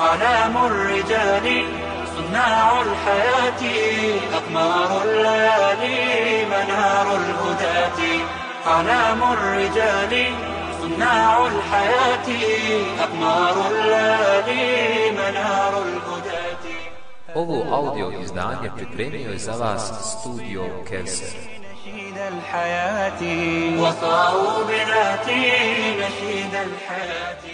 أعلام الرجال صناع الحياة أقمار الليالي منار الهداة. أعلام الرجال صناع الحياة أقمار الليالي منار الهداة. Ovo audio izdanje pripremio je za vas studio Kelser. نشيد الحياة. وصاروا بذاتي نشيد الحياة.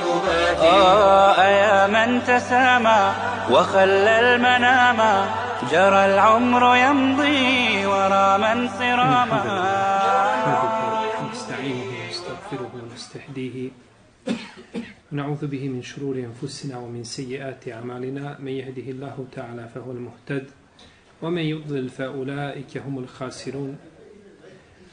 آه يا من تسامى وخلى المنام. جرى العمر يمضي ورا من صراما. نحمده ونستعينه ونستغفره ونستهديه. ونعوذ به من شرور أنفسنا ومن سيئات أعمالنا. من يهده الله تعالى فهو المهتد ومن يضلل فأولئك هم الخاسرون.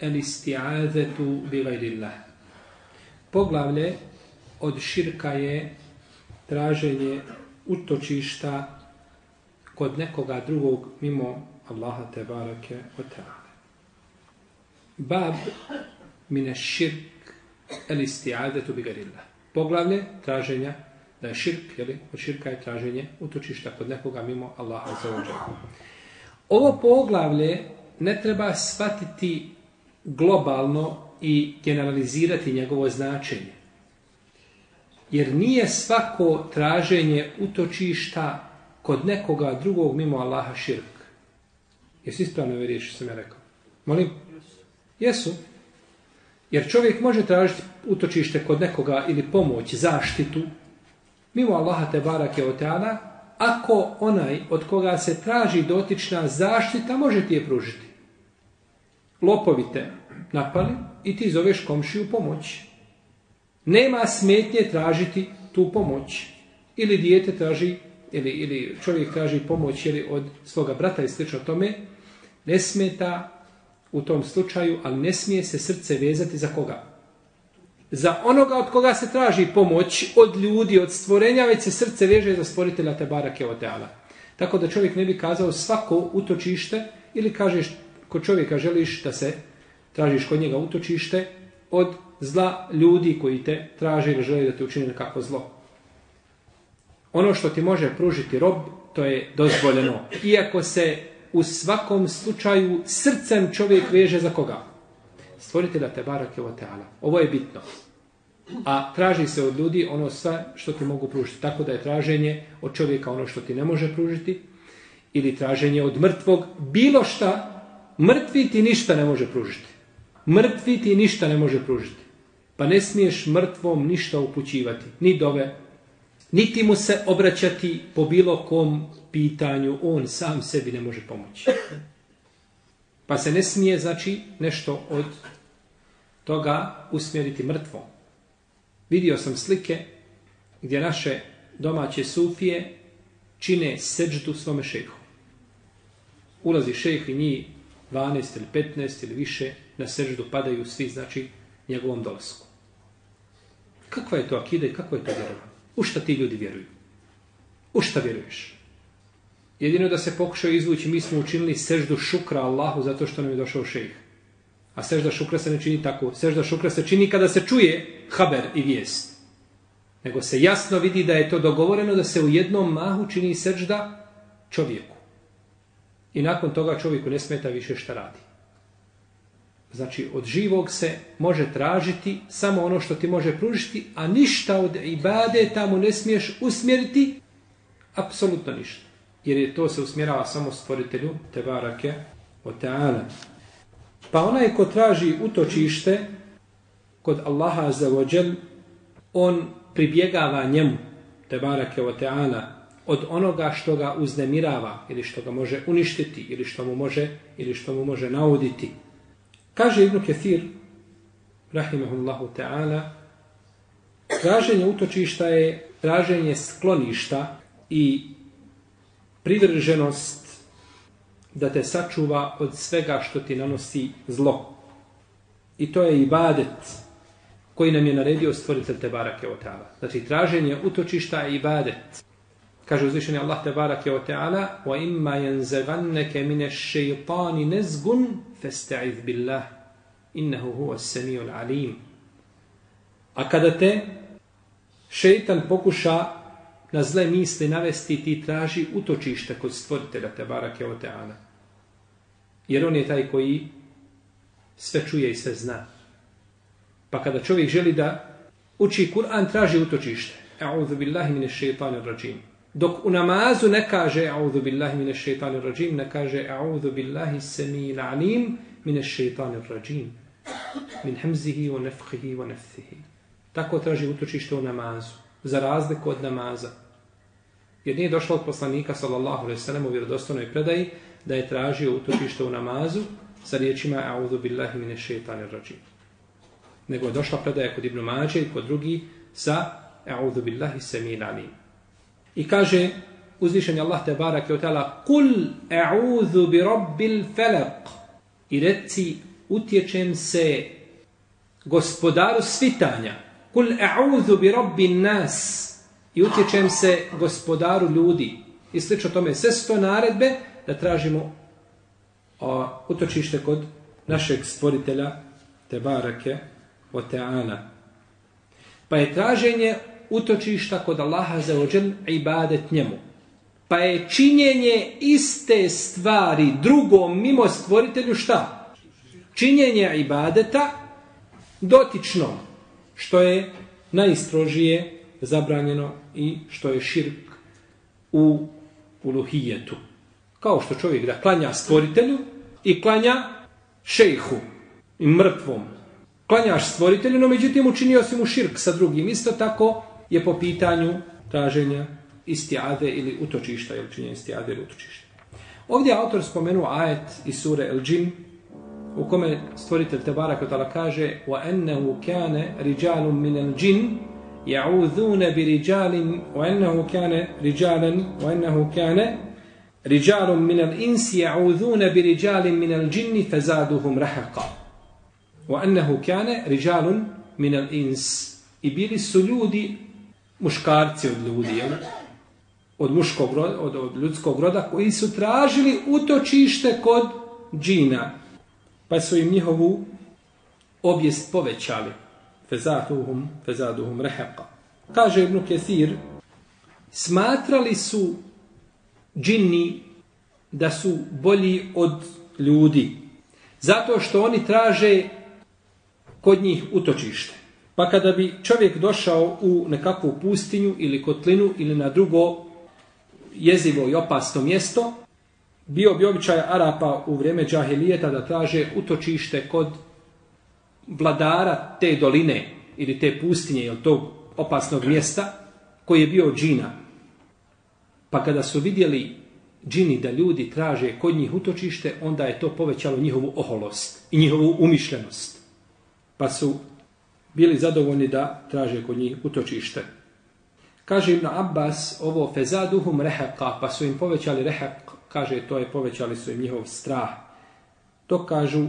el isti'azetu bi gajrillah. Poglavlje od širka je traženje utočišta kod nekoga drugog mimo Allaha te barake o ta'ala. Bab mine širk el isti'azetu bi gajrillah. Poglavlje traženja da je širk, jeli, od širka je traženje utočišta kod nekoga mimo Allaha za ođe. Ovo poglavlje ne treba shvatiti globalno i generalizirati njegovo značenje. Jer nije svako traženje utočišta kod nekoga drugog mimo Allaha širk. Jesu ispravno ove riječi sam ja rekao? Molim? Jesu. Jer čovjek može tražiti utočište kod nekoga ili pomoć, zaštitu, mimo Allaha te barake o teana, ako onaj od koga se traži dotična zaštita, može ti je pružiti. Lopovi te napali i ti zoveš komšiju pomoć. Nema smetnje tražiti tu pomoć. Ili dijete traži, ili, ili čovjek traži pomoć ili od svoga brata i slično tome, ne smeta u tom slučaju, ali ne smije se srce vezati za koga? Za onoga od koga se traži pomoć od ljudi, od stvorenja, već se srce veže za stvoritelja te barake od. Tako da čovjek ne bi kazao svako utočište ili kažeš kod čovjeka želiš da se tražiš kod njega utočište od zla ljudi koji te traže ili žele da te učine nekako zlo. Ono što ti može pružiti rob, to je dozvoljeno. Iako se u svakom slučaju srcem čovjek veže za koga? Stvoritelja te barake o teala. Ovo je bitno. A traži se od ljudi ono sve što ti mogu pružiti. Tako da je traženje od čovjeka ono što ti ne može pružiti ili traženje od mrtvog bilo šta, mrtvi ti ništa ne može pružiti. Mrtvi ti ništa ne može pružiti. Pa ne smiješ mrtvom ništa upućivati. Ni dove, niti mu se obraćati po bilo kom pitanju. On sam sebi ne može pomoći. Pa se ne smije, znači, nešto od toga usmjeriti mrtvom. Vidio sam slike gdje naše domaće sufije čine seđdu svome šejhu. Ulazi šejh i njih 12 ili 15 ili više na seždu padaju svi, znači, njegovom dolasku. Kakva je to akida i kakva je to vjerovanje? U šta ti ljudi vjeruju? U šta vjeruješ? Jedino da se pokušaju izvući, mi smo učinili seždu šukra Allahu zato što nam je došao šejh. A sežda šukra se ne čini tako. Sežda šukra se čini kada se čuje haber i vijest. Nego se jasno vidi da je to dogovoreno da se u jednom mahu čini sežda čovjeku. I nakon toga čovjeku ne smeta više šta radi. Znači, od živog se može tražiti samo ono što ti može pružiti, a ništa od ibade tamo ne smiješ usmjeriti, apsolutno ništa. jer je to se usmjerava samo stvoritelju Tebarake o Teala. Pa onaj ko traži utočište kod Allaha za vođel, on pribjegava njemu, Tebarake o Teala, od onoga što ga uznemirava ili što ga može uništiti ili što mu može ili što mu može nauditi. Kaže Ibn Kathir rahimehullahu ta'ala traženje utočišta je traženje skloništa i privrženost da te sačuva od svega što ti nanosi zlo. I to je ibadet koji nam je naredio stvoritelj Tebarake o Znači, traženje utočišta je ibadet. Kaže uzvišeni Allah te barake o teala wa imma yanzaghannaka min ash-shaytani nazgun fasta'iz billah innahu huwa as-sami'ul alim. A kada te šeitan pokuša na zle misli navesti ti traži utočište kod stvoritelja te barake o teala. Jer on je taj koji sve čuje i sve zna. Pa kada čovjek želi da uči Kur'an, traži utočište. E'udhu billahi mine šeitanir rađim. Dok u namazu ne kaže a'udhu billahi mine šeitanir rajim, ne kaže a'udhu billahi semil alim mine šeitanir rajim. Min hemzihi wa nefhihi wa nefthihi. Tako traži utočište u namazu. Za razliku od namaza. Jer nije došlo od poslanika sallallahu alaihi sallam u vjerodostojnoj predaji da je tražio utočište u namazu sa riječima a'udhu billahi mine šeitanir rajim. Nego je došla predaja kod Ibn Mađe i kod drugi sa a'udhu billahi semil alim. I kaže uzvišen je Allah te barak je otala Kul e'udhu bi rabbil felak I reci utječem se gospodaru svitanja. Kul e'udhu bi rabbin nas I utječem se gospodaru ljudi. I slično tome sve sto naredbe da tražimo o, utočište kod našeg stvoritelja te barake o teana. Pa je traženje utočišta kod Allaha za ođel ibadet njemu. Pa je činjenje iste stvari drugom mimo stvoritelju šta? Činjenje ibadeta dotično, što je najistrožije zabranjeno i što je širk u uluhijetu. Kao što čovjek da klanja stvoritelju i klanja šejhu i mrtvom. Klanjaš stvoritelju, no međutim učinio si mu širk sa drugim. Isto tako je po pitanju traženja istijade ili utočišta, ili činjenja istijade ili utočišta. Ovdje je autor spomenuo ajet iz sure El Džin, u kome stvoritelj Tebara Kotala kaže وَأَنَّهُ كَانَ رِجَالٌ مِنَ الْجِنِ يَعُوذُونَ بِرِجَالٍ وَأَنَّهُ كَانَ رِجَالًا وَأَنَّهُ كَانَ رِجَالٌ مِنَ الْإِنسِ يَعُوذُونَ بِرِجَالٍ مِنَ الْجِنِّ فَزَادُهُمْ رَحَقًا وَأَنَّهُ كَانَ رِجَالٌ مِنَ الْإِنسِ I bili su ljudi muškarci od ljudi, jel? od muškog roda, od, od ljudskog roda, koji su tražili utočište kod džina, pa su im njihovu objest povećali. Fezaduhum, fezaduhum reheqa. Kaže Ibn Kesir, smatrali su džini da su bolji od ljudi, zato što oni traže kod njih utočište. Pa kada bi čovjek došao u nekakvu pustinju ili kotlinu ili na drugo jezivo i opasno mjesto, bio bi običaj Arapa u vrijeme džahilijeta da traže utočište kod vladara te doline ili te pustinje ili tog opasnog mjesta koji je bio džina. Pa kada su vidjeli džini da ljudi traže kod njih utočište, onda je to povećalo njihovu oholost i njihovu umišljenost. Pa su bili zadovoljni da traže kod njih utočište. Kaže Ibn Abbas, ovo fezaduhum reheqa, pa su im povećali reheq, kaže to je povećali su im njihov strah. To kažu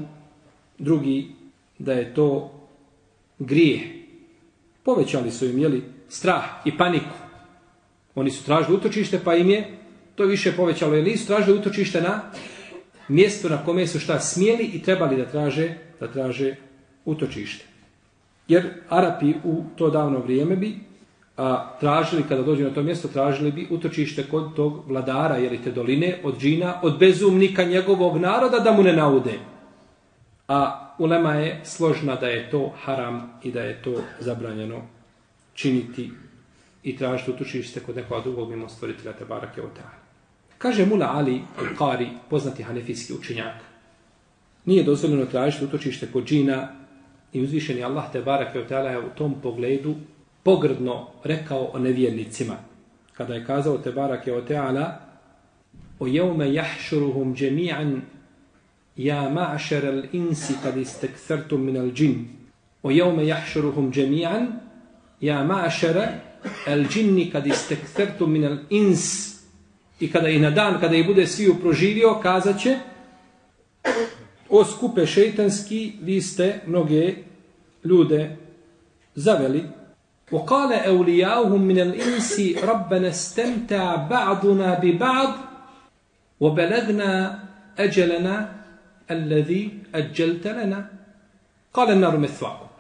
drugi da je to grijeh. Povećali su im jeli, strah i paniku. Oni su tražili utočište, pa im je to više povećalo. Jer su tražili utočište na mjesto na kome su šta smjeli i trebali da traže, da traže utočište. Jer Arapi u to davno vrijeme bi a, tražili, kada dođu na to mjesto, tražili bi utočište kod tog vladara, jeli te doline, od džina, od bezumnika njegovog naroda da mu ne naude. A ulema je složna da je to haram i da je to zabranjeno činiti i tražiti utočište kod nekoga drugog mimo stvoritelja te barake o Kaže Mula Ali Al-Qari, poznati hanefijski učenjak. Nije dozvoljeno tražiti utočište kod džina i uzvišeni Allah te barak je u tom pogledu pogrdno rekao o nevjernicima. Kada je kazao te barak je o teala o jevme jahšuruhum džemi'an ja ma'šer al insi kad isteksertum min al džin o jevme jahšuruhum džemi'an ja ma'šer al džinni kad isteksertum min al ins i kada i na dan kada i bude sviju proživio kazaće o skupe šeitanski vi ste mnoge ljude zaveli وقال أولياؤهم من الإنس ربنا استمتع بعضنا ببعض وبلغنا أجلنا الذي أجلت لنا قال النار مثواكم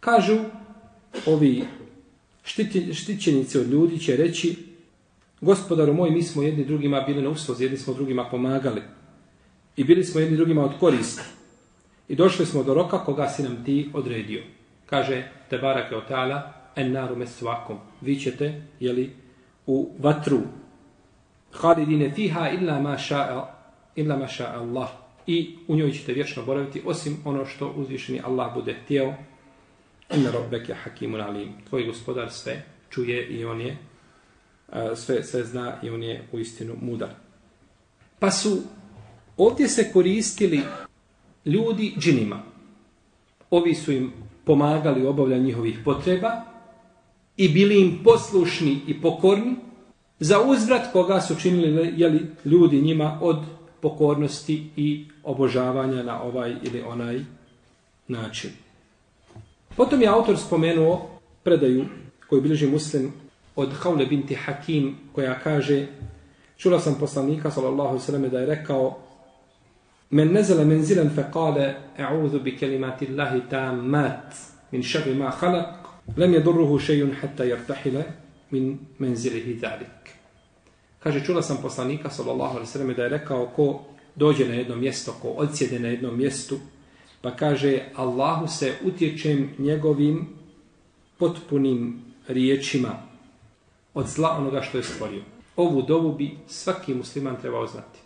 kažu ovi štićenici od ljudi će reći gospodaru moj, mi smo jedni drugima bili na uslozi, jedni smo drugima pomagali i bili smo jedni drugima od koristi i došli smo do roka koga si nam ti odredio. Kaže Tebarake Otala, en naru mesvakom. Vi ćete, jeli, u vatru. Halidine fiha illa ma ša'a, illa ma ša'a Allah. I u njoj ćete vječno boraviti, osim ono što uzvišeni Allah bude htio. Inna robbeke hakimun alim. Tvoj gospodar sve čuje i on je, sve, sve zna i on je u istinu mudar. Pa su ovdje se koristili ljudi džinima. Ovi su im pomagali u obavljanju njihovih potreba, i bili im poslušni i pokorni, za uzvrat koga su činili jeli, ljudi njima od pokornosti i obožavanja na ovaj ili onaj način. Potom je autor spomenuo predaju koju bilježi muslim od Haule binti Hakim koja kaže čula sam poslanika sallallahu sallam da je rekao men nezele menzilen fe kale e'udhu bi kelimati Allahi ta mat min šarri ma halak lem je durruhu šejun hatta jertahile min menzilihi zalik. Kaže, čula sam poslanika, sallallahu alaihi sallam, da je rekao ko dođe na jedno mjesto, ko odsjede na jednom mjestu, pa kaže, Allahu se utječem njegovim potpunim riječima od zla onoga što je stvorio. Ovu dovu bi svaki musliman trebao znati.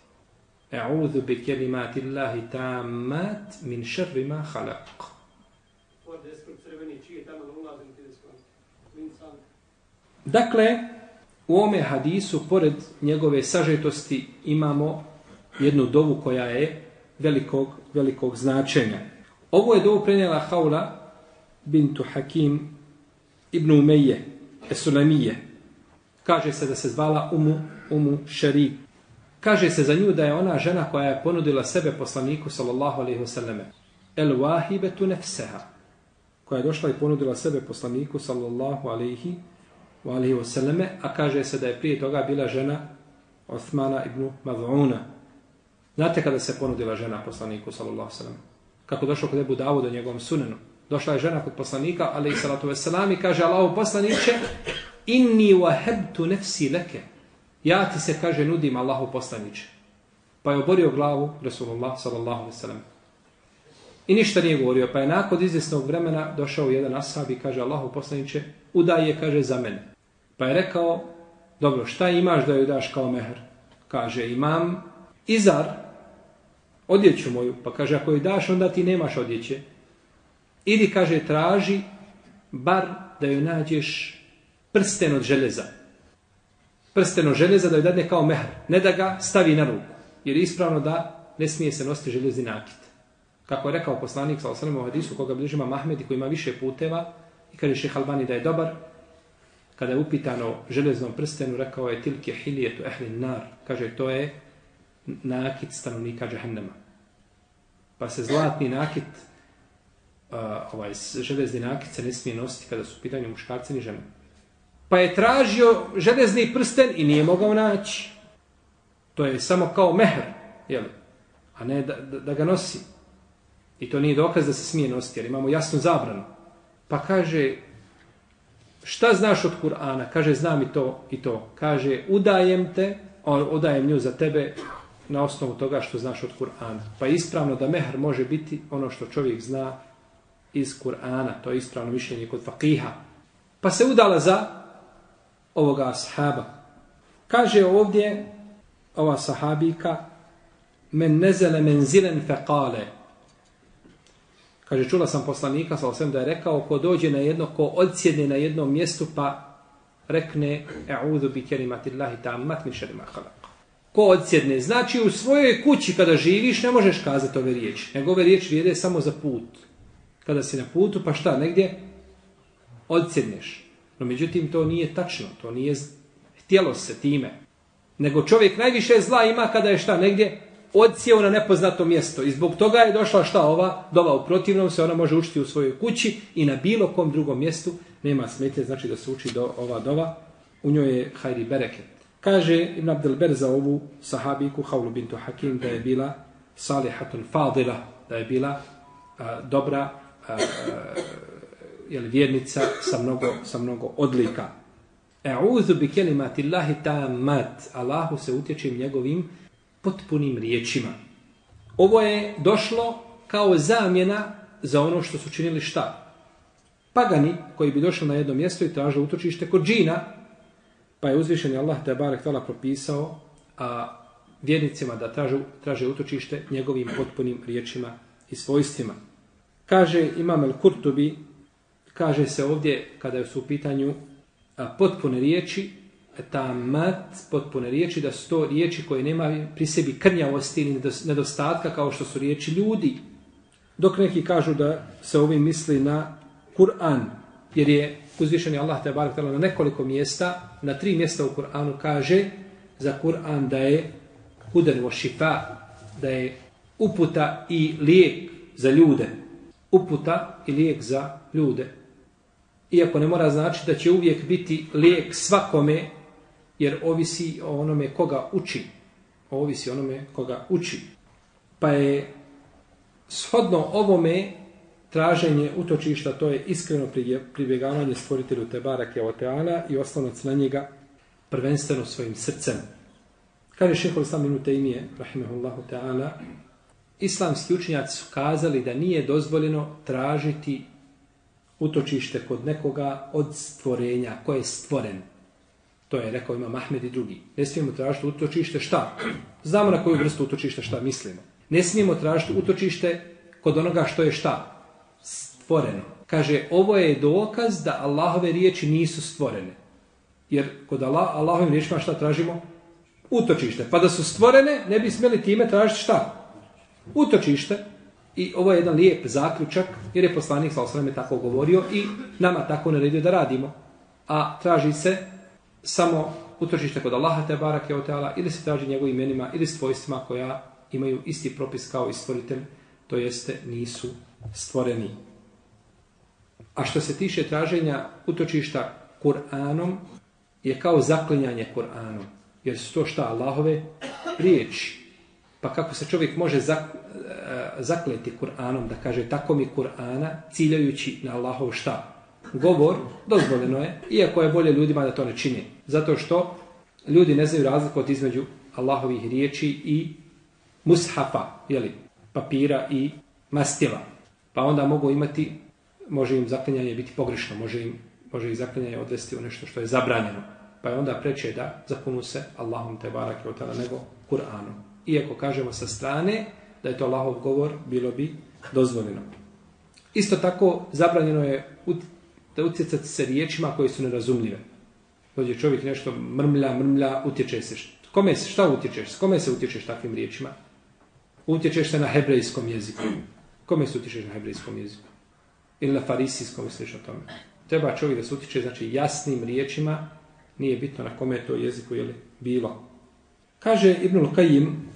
E'udhu bi kelimati Allahi tammat min šerrima halaq. Dakle, u ome hadisu, pored njegove sažetosti, imamo jednu dovu koja je velikog, velikog značenja. Ovo je dovu prenijela Haula bintu Hakim ibn Umeje, Esulemije. Kaže se da se zvala Umu, Umu Šari. Kaže se za nju da je ona žena koja je ponudila sebe poslaniku, sallallahu alaihi wasallam, el wahibetu nefseha, koja je došla i ponudila sebe poslaniku, sallallahu alaihi u wasallame, a kaže se da je prije toga bila žena Osmana ibn Maz'una. Znate kada se ponudila žena poslaniku, sallallahu sallam? Kako došlo kod Ebu Davud do njegovom sunenu? Došla je žena kod poslanika, alaihi salatu wasallam, i kaže Allahu poslaniće, inni wahebtu nefsi leke. Ja ti se, kaže, nudim Allahu poslaniče. Pa je oborio glavu Resulullah sallallahu sallam. I ništa nije govorio, pa je nakon izvjesnog vremena došao jedan ashab i kaže Allahu poslaniče, udaj je, kaže, za mene. Pa je rekao, dobro, šta imaš da joj daš kao mehr? Kaže, imam izar, odjeću moju. Pa kaže, ako joj daš, onda ti nemaš odjeće. Idi, kaže, traži, bar da joj nađeš prsten od željeza prsteno od željeza da joj dadne kao mehr. Ne da ga stavi na ruku. Jer je ispravno da ne smije se nositi željezni nakit. Kako je rekao poslanik, sa osanem u hadisu, koga bližima Mahmedi, koji ima više puteva, i kaže šeha Albani da je dobar, kada je upitano železnom prstenu, rekao je tilke hilijetu ehlin nar. Kaže, to je nakit stanovnika džahennema. Pa se zlatni nakit, uh, ovaj železni nakit se ne smije nositi kada su u pitanju muškarci ni žene. Pa je tražio železni prsten i nije mogao naći. To je samo kao mehr, jel? a ne da, da, da ga nosi. I to nije dokaz da se smije nositi, jer imamo jasnu zabranu. Pa kaže, šta znaš od Kur'ana? Kaže, znam i to i to. Kaže, udajem te, udajem nju za tebe na osnovu toga što znaš od Kur'ana. Pa ispravno da mehr može biti ono što čovjek zna iz Kur'ana. To je ispravno mišljenje kod fakiha. Pa se udala za ovoga ashaba. Kaže ovdje ova sahabika men nezele menzilen feqale kaže čula sam poslanika sa osvijem da je rekao ko dođe na jedno ko odsjedne na jednom mjestu pa rekne e'udhu bi kelimatillahi tammat min šerima halak ko odsjedne znači u svojoj kući kada živiš ne možeš kazati ove riječi nego ove riječi vrijede samo za put. Kada si na putu pa šta negdje odsjedneš no međutim to nije tačno to nije htjelo se time. Nego čovjek najviše zla ima kada je šta negdje odsjeo na nepoznato mjesto i zbog toga je došla šta ova dova. U protivnom se ona može učiti u svojoj kući i na bilo kom drugom mjestu. Nema smetje znači da se uči do, ova dova. U njoj je hajri bereket. Kaže Ibn Abdelber za ovu sahabiku Havlu bintu Hakim da je bila salihatun fadila da je bila a, dobra a, a, jel, vjernica sa mnogo, sa mnogo odlika E'udhu bi kelimati Allahi ta'amat. Allahu se utječim njegovim potpunim riječima. Ovo je došlo kao zamjena za ono što su činili šta? Pagani koji bi došli na jedno mjesto i traže utočište kod džina, pa je uzvišen Allah te barek tala propisao a vjernicima da traže, traže utočište njegovim potpunim riječima i svojstvima. Kaže Imam El Kurtubi, kaže se ovdje kada su u pitanju potpune riječi, ta mat, potpune riječi, da su to riječi koje nema pri sebi krnjavosti ili nedostatka kao što su riječi ljudi. Dok neki kažu da se ovim misli na Kur'an, jer je uzvišeni Allah te barak na nekoliko mjesta, na tri mjesta u Kur'anu kaže za Kur'an da je huden wa šifa, da je uputa i lijek za ljude. Uputa i lijek za ljude. Iako ne mora znači da će uvijek biti lijek svakome, jer ovisi o onome koga uči. Ovisi o onome koga uči. Pa je shodno ovome traženje utočišta, to je iskreno pribjegavanje stvoritelju Tebarake Oteana i oslonac na njega prvenstveno svojim srcem. Kaže šehol sam minute imije, rahimahullahu ta'ala, islamski učinjaci su kazali da nije dozvoljeno tražiti utočište kod nekoga od stvorenja, koje je stvoren. To je rekao ima Mahmed i drugi. Ne smijemo tražiti utočište šta? Znamo na koju vrstu utočišta šta mislimo. Ne smijemo tražiti utočište kod onoga što je šta? Stvoreno. Kaže, ovo je dokaz da Allahove riječi nisu stvorene. Jer kod Allah, Allahovim riječima šta tražimo? Utočište. Pa da su stvorene, ne bi smjeli time tražiti šta? Utočište. I ovo je jedan lijep zaključak, jer je poslanik sa osvrame tako govorio i nama tako naredio da radimo. A traži se samo utočište kod Allaha te barake o teala ili se traži njegovim imenima ili svojstvima koja imaju isti propis kao i stvoritelj, to jeste nisu stvoreni. A što se tiše traženja utočišta Kur'anom, je kao zaklinjanje Kur'anom. Jer su to šta Allahove riječi. Pa kako se čovjek može zak, e, zakleti Kur'anom, da kaže tako mi Kur'ana, ciljajući na Allahov šta? Govor, dozvoljeno je, iako je bolje ljudima da to ne čini. Zato što ljudi ne znaju razliku od između Allahovih riječi i mushafa, jeli, papira i mastila. Pa onda mogu imati, može im zaklinjanje biti pogrešno, može im može ih zaklinjanje odvesti u nešto što je zabranjeno. Pa je onda preče da zakunu se Allahom te barake od tada nego Kur'anom iako kažemo sa strane da je to Allahov govor, bilo bi dozvoljeno. Isto tako zabranjeno je da utjecati se riječima koje su nerazumljive. Dođe čovjek nešto mrmlja, mrmlja, utječe se. Kome se, šta utječeš? Kome se utječeš takvim riječima? Utječeš se na hebrejskom jeziku. Kome se utječeš na hebrejskom jeziku? Ili na farisijskom, misliš o tome? Treba čovjek da se utječe, znači jasnim riječima, nije bitno na kome je to jeziku ili bilo. Kaže Ibnul Kajim,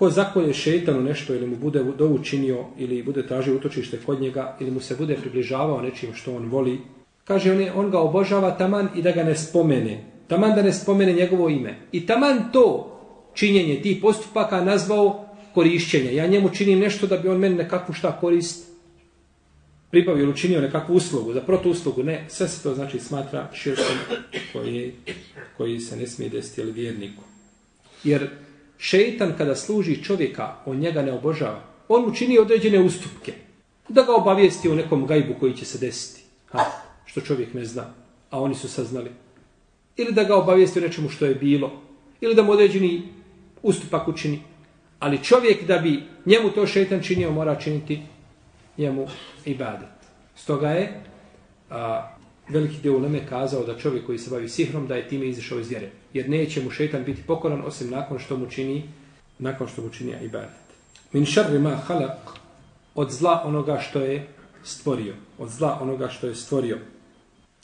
Ko zakolje šeitanu nešto ili mu bude dovu činio ili bude tražio utočište kod njega ili mu se bude približavao nečim što on voli, kaže on, je, on ga obožava taman i da ga ne spomene. Taman da ne spomene njegovo ime. I taman to činjenje tih postupaka nazvao korišćenje. Ja njemu činim nešto da bi on meni nekakvu šta korist pribavio ili učinio nekakvu uslugu, za protu uslugu. Ne, sve se to znači smatra širkom koji, koji se ne smije desiti ili vjerniku. Jer šeitan kada služi čovjeka, on njega ne obožava. On mu čini određene ustupke. Da ga obavijesti o nekom gajbu koji će se desiti. Ha, što čovjek ne zna, a oni su saznali. Ili da ga obavijesti o nečemu što je bilo. Ili da mu određeni ustupak učini. Ali čovjek da bi njemu to šeitan činio, mora činiti njemu ibadet. Stoga je a, veliki dio uleme kazao da čovjek koji se bavi sihrom, da je time izišao iz vjere. Jer neće mu šeitan biti pokoran osim nakon što mu čini nakon što mu čini ibadet. Min šarri ma halak od zla onoga što je stvorio. Od zla onoga što je stvorio.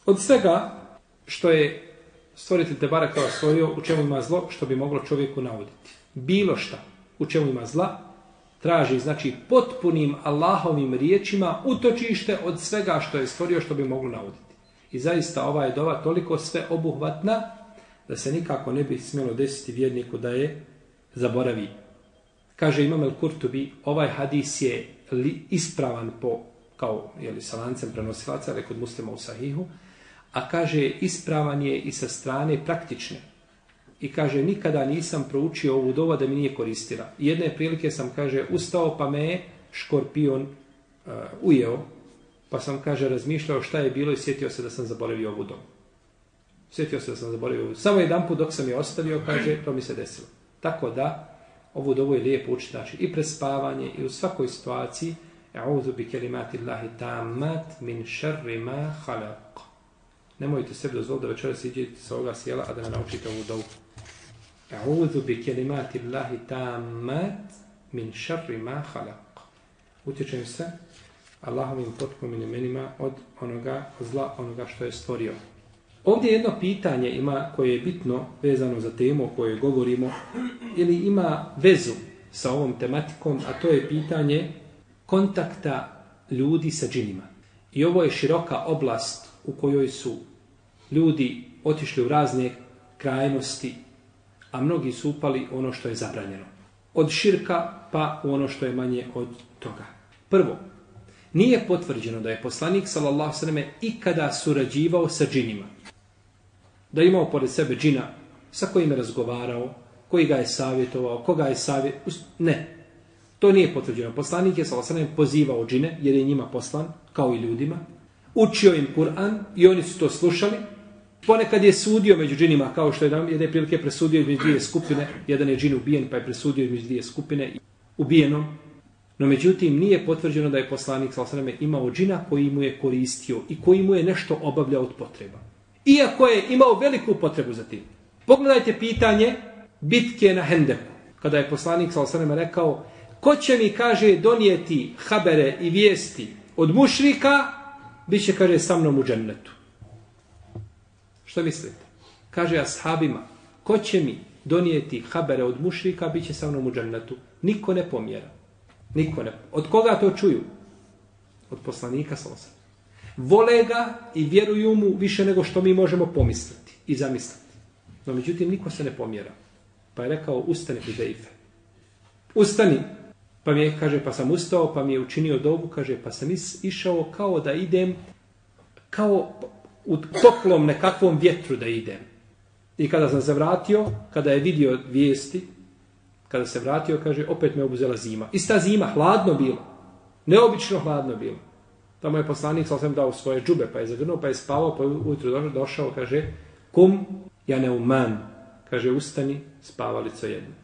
Od svega što je stvoritelj Tebara kao stvorio, u čemu ima zlo, što bi moglo čovjeku navoditi. Bilo šta u čemu ima zla, traži, znači, potpunim Allahovim riječima utočište od svega što je stvorio, što bi moglo navoditi. I zaista ova je dova toliko sve obuhvatna, da se nikako ne bi smjelo desiti vjerniku da je zaboravi. Kaže Imam El Kurtubi, ovaj hadis je li ispravan po, kao jeli, sa lancem prenosilaca, ali kod muslima u sahihu, a kaže ispravan je i sa strane praktične. I kaže, nikada nisam proučio ovu dovu da mi nije koristila. Jedne prilike sam, kaže, ustao pa me je škorpion uh, ujeo, pa sam, kaže, razmišljao šta je bilo i sjetio se da sam zaboravio ovu domu. Sjetio se da sam zaboravio ovu Samo jedan put dok sam je ostavio, kaže, to mi se desilo. Tako da, ovu dovu je lijepo učiti, znači, i prespavanje, i u svakoj situaciji, A'udhu bi kelimati Allahi tamat min šarri ma halaq. Nemojte sebi dozvoliti da večeras iđete sa ovoga sjela, a da ne naučite ovu dovu. A'udhu bi kelimati Allahi tamat min šarri ma halaq. Utječem se Allahovim potpunim imenima od onoga zla, onoga što je stvorio. Ovdje jedno pitanje ima koje je bitno vezano za temu o kojoj govorimo ili ima vezu sa ovom tematikom, a to je pitanje kontakta ljudi sa džinima. I ovo je široka oblast u kojoj su ljudi otišli u razne krajnosti, a mnogi su upali ono što je zabranjeno. Od širka pa u ono što je manje od toga. Prvo, nije potvrđeno da je poslanik sallallahu sallam ikada surađivao sa džinima. Da je imao pored sebe džina sa kojim je razgovarao, koji ga je savjetovao, koga je savjetovao. Ne, to nije potvrđeno. Poslanik je sallallahu sallam pozivao džine jer je njima poslan, kao i ljudima. Učio im Kur'an i oni su to slušali. Ponekad je sudio među džinima, kao što je jedne prilike presudio između dvije skupine. Jedan je džin ubijen, pa je presudio između dvije skupine ubijenom. No međutim, nije potvrđeno da je poslanik s.a.v. imao džina koji mu je koristio i koji mu je nešto obavljao od potreba. Iako je imao veliku potrebu za tim. Pogledajte pitanje bitke na Hendeku. Kada je poslanik s.a.v. rekao, ko će mi, kaže, donijeti habere i vijesti od mušrika, bit će, kaže, sa mnom u džennetu. Što mislite? Kaže ashabima, ko će mi donijeti habere od mušrika, bit će sa mnom u džennetu. Niko ne pomjera. Niko ne. Od koga to čuju? Od poslanika Salosa. Vole ga i vjeruju mu više nego što mi možemo pomisliti i zamisliti. No međutim, niko se ne pomjera. Pa je rekao, ustani Hudejfe. Ustani. Pa mi je, kaže, pa sam ustao, pa mi je učinio dobu, kaže, pa sam is, išao kao da idem, kao u toplom nekakvom vjetru da idem. I kada sam se vratio, kada je vidio vijesti, kada se vratio, kaže, opet me obuzela zima. Ista zima, hladno bilo. Neobično hladno bilo. Tamo je poslanik, sam dao svoje džube, pa je zagrnuo, pa je spavao, pa je ujutru došao, kaže, kum, ja ne uman. Kaže, ustani, spavalico jedno.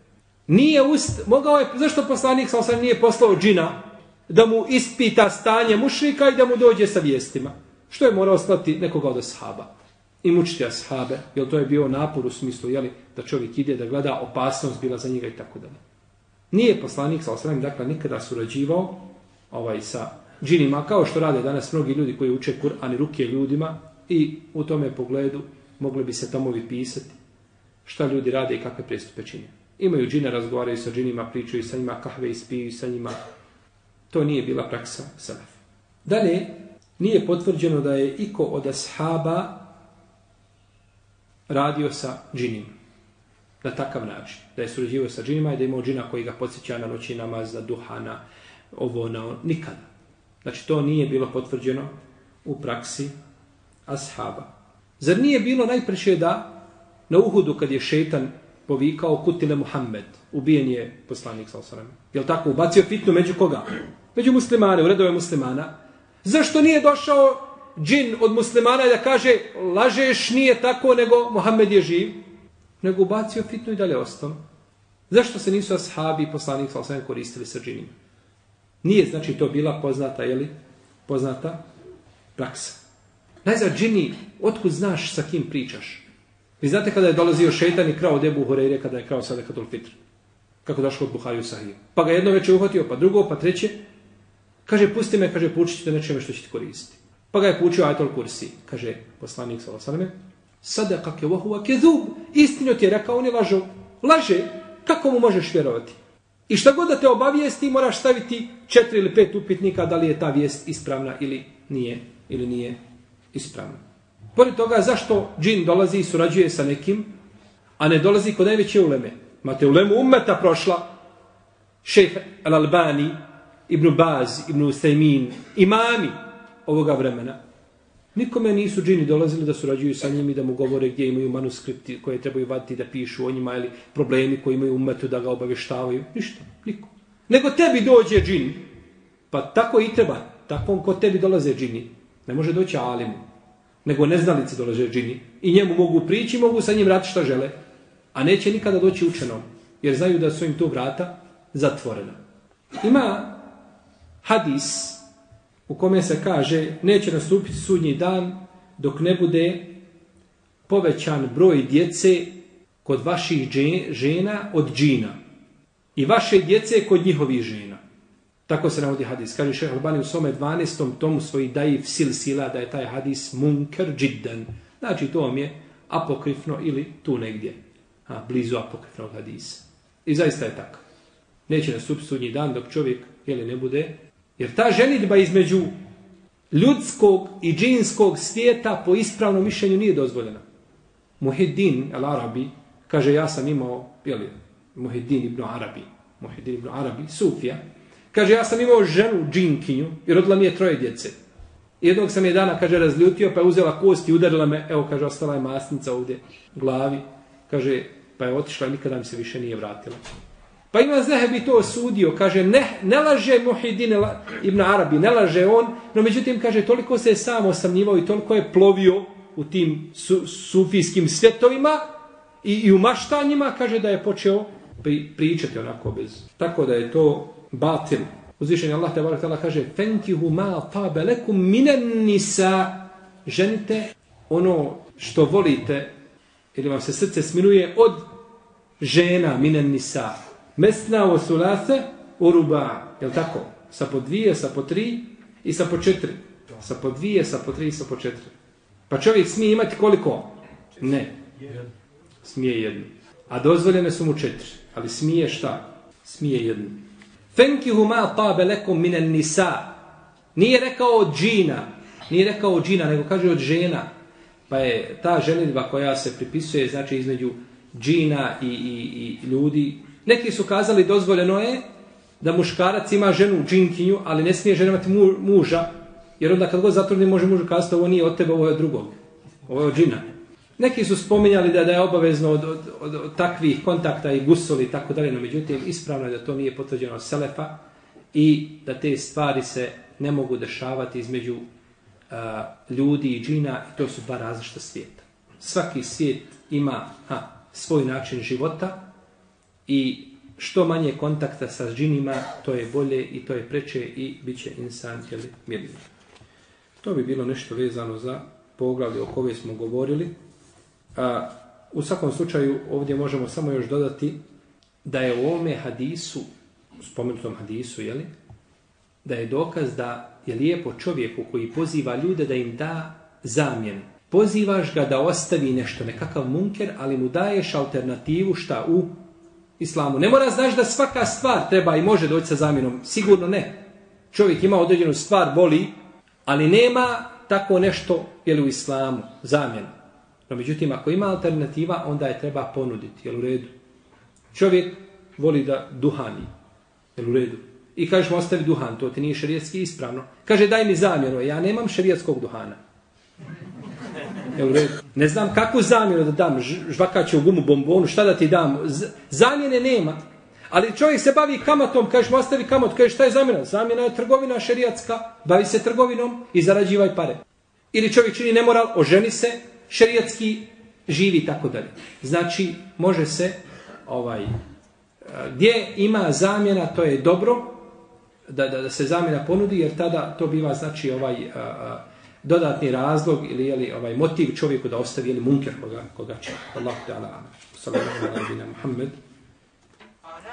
Nije ust, mogao je, zašto poslanik sam nije poslao džina da mu ispita stanje mušrika i da mu dođe sa vijestima? Što je morao slati nekoga od ashaba? I mučiti ashabe, jer to je bio napor u smislu, jeli, da čovjek ide da gleda opasnost bila za njega i tako dalje. Nije poslanik, sa osram, dakle, nikada surađivao ovaj, sa džinima, kao što rade danas mnogi ljudi koji uče Kur'an i ruke ljudima i u tome pogledu mogli bi se tomovi pisati šta ljudi rade i kakve prestupe čine. Imaju džine, razgovaraju sa džinima, pričaju sa njima, kahve ispiju sa njima. To nije bila praksa salaf. Dalje, nije potvrđeno da je iko od ashaba radio sa džinima. Na takav način. Da je surađivao sa džinima i da imao džina koji ga podsjeća na noći namaz, za duhana, ovo, na ono. nikada. Znači, to nije bilo potvrđeno u praksi ashaba. Zar nije bilo najpreće da na Uhudu kad je šetan povikao kutile Muhammed, ubijen je poslanik sa osrem. Je li tako? Ubacio fitnu među koga? Među muslimane, u redove muslimana. Zašto nije došao džin od muslimana da kaže lažeš nije tako nego Muhammed je živ? Nego ubacio fitnu i dalje ostao. Zašto se nisu ashabi i poslanik sa osvijem koristili sa džinima? Nije, znači, to bila poznata, jeli, poznata praksa. Najzad, džini, otkud znaš sa kim pričaš? Vi znate kada je dolazio šeitan i krao debu Horeire kada je krao sada katul fitr? Kako došlo od Buhari u Sahiju? Pa ga jedno već je uhvatio, pa drugo, pa treće. Kaže, pusti me, kaže, pučit ćete nečeme što ćete koristiti. Pa ga je poučio Ajtol Kursi. Kaže, poslanik sa osaleme, sada kak je vohuva kezub, istinu ti je rekao, on je lažo. Laže, kako mu možeš vjerovati? I šta god da te obavijesti, moraš staviti četiri ili pet upitnika da li je ta vijest ispravna ili nije, ili nije ispravna. Pored toga, zašto džin dolazi i surađuje sa nekim, a ne dolazi kod najveće uleme? Mate ulemu ummeta prošla, šejh Al-Albani, Ibn Baz, Ibn Usaymin, imami ovoga vremena. Nikome nisu džini dolazili da surađuju sa njim i da mu govore gdje imaju manuskripti koje trebaju vaditi da pišu o njima ili problemi koji imaju umetu da ga obavještavaju. Ništa, niko. Nego tebi dođe džin. Pa tako i treba. Takvom ko tebi dolaze džini. Ne može doći alimu. Nego neznalice dolaze džini. I njemu mogu prići, mogu sa njim raditi šta žele. A neće nikada doći učenom. Jer znaju da su im to vrata zatvorena. Ima hadis u kome se kaže neće nastupiti sudnji dan dok ne bude povećan broj djece kod vaših žena od džina i vaše djece kod njihovih žena. Tako se navodi hadis. Kaže šehr Albani u svome 12. tomu svoji daji sil sila da je taj hadis munker džiddan. Znači to vam je apokrifno ili tu negdje. A, blizu apokrifnog hadisa. I zaista je tako. Neće nastupiti sudnji dan dok čovjek jeli, ne bude Jer ta ženitba između ljudskog i džinskog svijeta po ispravnom mišljenju nije dozvoljena. Muhiddin al-Arabi kaže ja sam imao, jeli, Muhiddin ibn Arabi, Muhiddin ibn Arabi, Sufija, kaže ja sam imao ženu džinkinju i rodila mi je troje djece. Jednog sam je dana, kaže, razljutio, pa je uzela kost i udarila me, evo, kaže, ostala je masnica ovdje u glavi, kaže, pa je otišla i nikada mi se više nije vratila. Pa ima Zehebi to osudio, kaže, ne, ne laže Muhidin ibn Arabi, ne laže on, no međutim, kaže, toliko se je sam osamnjivao i toliko je plovio u tim su, sufijskim svjetovima i, i u maštanjima, kaže da je počeo pri, pričati onako bez. Tako da je to batil. Uzvišenje Allah te barak kaže, fenkihu ma tabe lekum minen nisa, ženite ono što volite, ili vam se srce smiruje od žena minen nisa, Mesna o sulase u ruba. Je tako? Sa po dvije, sa po tri i sa po četiri. Sa po dvije, sa po tri i sa po četiri. Pa čovjek smije imati koliko? Ne. Smije jednu. A dozvoljene su mu četiri. Ali smije šta? Smije jednu. Fenkihu ma tabe lekom minen nisa. Nije rekao od džina. Nije rekao od džina, nego kaže od žena. Pa je ta ženitba koja se pripisuje, znači između džina i, i, i ljudi, Neki su kazali dozvoljeno je da muškarac ima ženu džinkinju, ali ne smije žena imati mu, muža, jer onda kad god zatrudni može mužu kazati ovo nije od tebe, ovo je od drugog. Ovo je od džina. Neki su spominjali da, da je obavezno od, od, od, od takvih kontakta i gusoli i tako dalje, no međutim ispravno je da to nije potvrđeno od Selefa i da te stvari se ne mogu dešavati između uh, ljudi i džina i to su dva različita svijeta. Svaki svijet ima ha, svoj način života, i što manje kontakta sa džinima, to je bolje i to je preče i bit će insan jeli, mirni. To bi bilo nešto vezano za poglavlje o kove smo govorili. A, u svakom slučaju ovdje možemo samo još dodati da je u ovome hadisu, spomenutom hadisu, jeli, da je dokaz da je lijepo čovjeku koji poziva ljude da im da zamjen. Pozivaš ga da ostavi nešto, nekakav munker, ali mu daješ alternativu šta u islamu. Ne mora znaš da svaka stvar treba i može doći sa zamjenom. Sigurno ne. Čovjek ima određenu stvar, boli, ali nema tako nešto jel, u islamu, zamjena. No, međutim, ako ima alternativa, onda je treba ponuditi, jel u redu. Čovjek voli da duhani, jel u redu. I kažeš mu ostavi duhan, to ti nije šarijetski ispravno. Kaže daj mi zamjenu, ja nemam šarijetskog duhana. Ne znam kakvu zamjenu da dam, žvakaću gumu, bombonu, šta da ti dam. Zamjene nema. Ali čovjek se bavi kamatom, kažeš mu ostavi kamat, kažeš šta je zamjena? Zamjena je trgovina šerijatska, bavi se trgovinom i zarađivaj pare. Ili čovjek čini nemoral, oženi se, šerijatski živi tako dalje. Znači, može se ovaj eh, gdje ima zamjena, to je dobro, da, da, da se zamjena ponudi, jer tada to biva znači ovaj a, a, dodatni razlog ili je li ovaj motiv čovjeku da ostavi ili munker koga, koga će. Allah te ala, sallallahu alaihi wa Muhammed.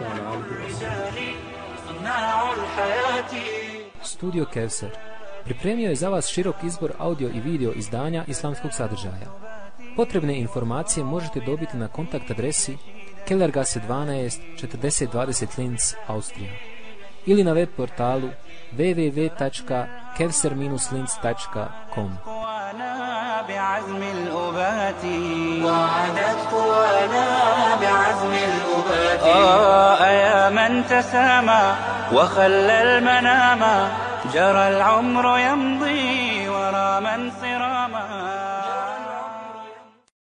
wa ala alihi wa sallam. صناع الحياة Studio Kevser pripremio je za vas širok izbor audio i video izdanja islamskog sadržaja. Potrebne informacije možete dobiti na kontakt adresi Kellergasse 12 4020 Linz, Austrija ili na web portalu www.kevser-linz.com قوانا بعزم الأبات. وعدت قوانا بعزم الأبات. آه يا من تسامى وخلى المنام جرى العمر يمضي ورا من صراط